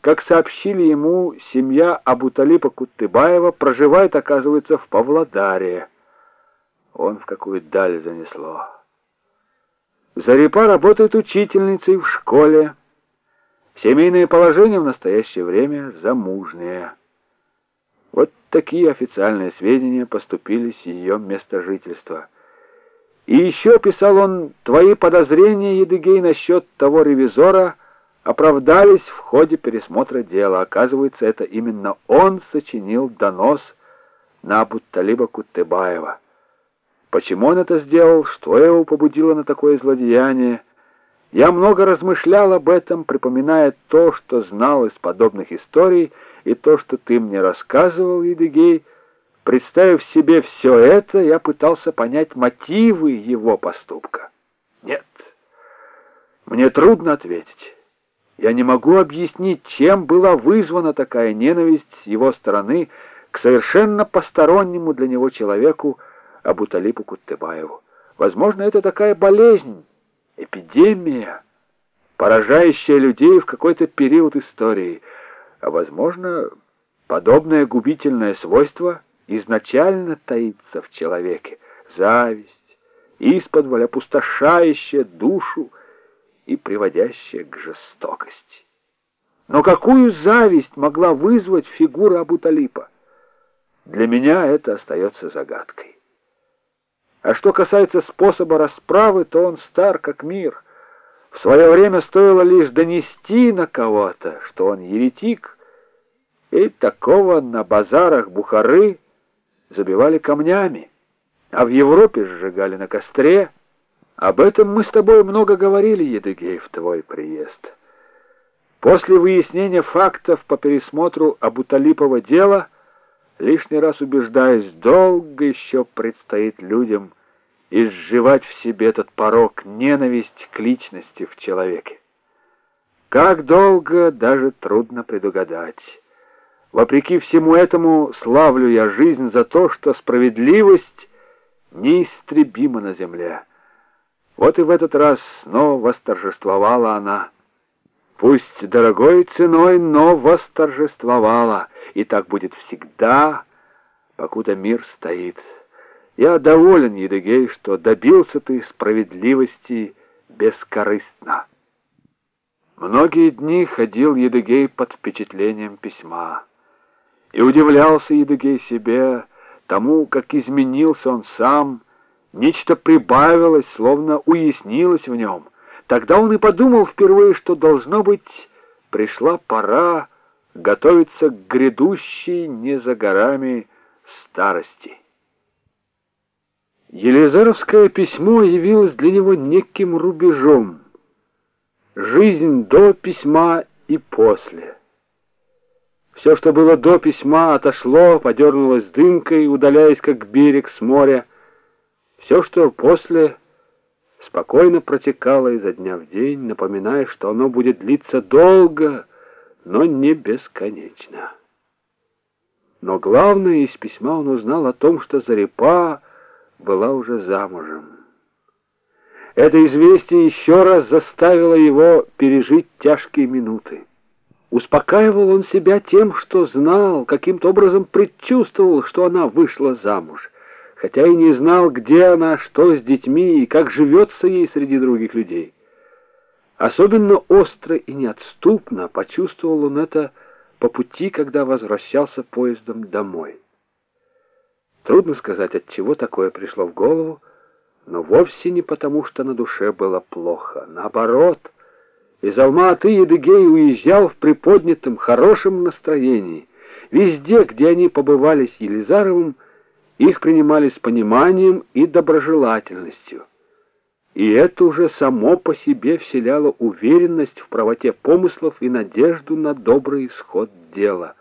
как сообщили ему, семья Абуталипа Куттыбаева проживает, оказывается, в Павлодаре. Он в какую даль занесло. Зарипа работает учительницей в школе. Семейное положение в настоящее время замужнее. Вот такие официальные сведения поступили с ее места жительства. И еще писал он, твои подозрения, Едыгей, насчет того ревизора оправдались в ходе пересмотра дела. Оказывается, это именно он сочинил донос на Абутталиба Куттыбаева. Почему он это сделал, что его побудило на такое злодеяние? Я много размышлял об этом, припоминая то, что знал из подобных историй, и то, что ты мне рассказывал, Едыгей. Представив себе все это, я пытался понять мотивы его поступка. Нет, мне трудно ответить. Я не могу объяснить, чем была вызвана такая ненависть с его стороны к совершенно постороннему для него человеку, Абуталипу Куттыбаеву. Возможно, это такая болезнь, эпидемия, поражающая людей в какой-то период истории, а возможно, подобное губительное свойство изначально таится в человеке, зависть, исподволь опустошающая душу и приводящая к жестокости. Но какую зависть могла вызвать фигура Абуталипа? Для меня это остается загадкой. А что касается способа расправы, то он стар как мир. В свое время стоило лишь донести на кого-то, что он еретик, и такого на базарах Бухары забивали камнями, а в Европе сжигали на костре. Об этом мы с тобой много говорили, Едыгей, в твой приезд. После выяснения фактов по пересмотру Абуталипова дела — Лишний раз убеждаюсь, долго еще предстоит людям изживать в себе этот порог, ненависть к личности в человеке. Как долго, даже трудно предугадать. Вопреки всему этому славлю я жизнь за то, что справедливость неистребима на земле. Вот и в этот раз снова восторжествовала она. Пусть дорогой ценой, но восторжествовала, и так будет всегда, покуда мир стоит. Я доволен, Едыгей, что добился ты справедливости бескорыстно. Многие дни ходил Едыгей под впечатлением письма. И удивлялся Едыгей себе, тому, как изменился он сам, нечто прибавилось, словно уяснилось в нем — Тогда он и подумал впервые, что, должно быть, пришла пора готовиться к грядущей не за горами старости. Елизаровское письмо явилось для него неким рубежом. Жизнь до письма и после. Все, что было до письма, отошло, подернулось дымкой, удаляясь как берег с моря. Все, что после спокойно протекало изо дня в день, напоминая, что оно будет длиться долго, но не бесконечно. Но главное, из письма он узнал о том, что Зарипа была уже замужем. Это известие еще раз заставило его пережить тяжкие минуты. Успокаивал он себя тем, что знал, каким-то образом предчувствовал, что она вышла замуж хотя и не знал, где она, что с детьми и как живется ей среди других людей. Особенно остро и неотступно почувствовал он это по пути, когда возвращался поездом домой. Трудно сказать, от чего такое пришло в голову, но вовсе не потому, что на душе было плохо. Наоборот, из Алма-Аты Едыгей уезжал в приподнятом, хорошем настроении. Везде, где они побывали с Елизаровым, их принимали с пониманием и доброжелательностью. И это уже само по себе вселяло уверенность в правоте помыслов и надежду на добрый исход дела.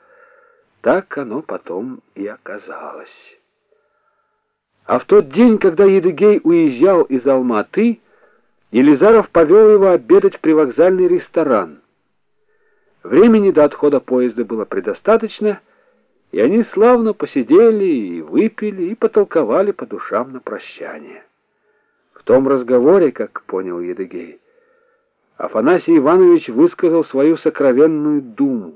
Так оно потом и оказалось. А в тот день, когда Едыгей уезжал из Алматы, Елизаров повел его обедать в привокзальный ресторан. Времени до отхода поезда было предостаточно, и они славно посидели и выпили, и потолковали по душам на прощание. В том разговоре, как понял Едыгей, Афанасий Иванович высказал свою сокровенную думу.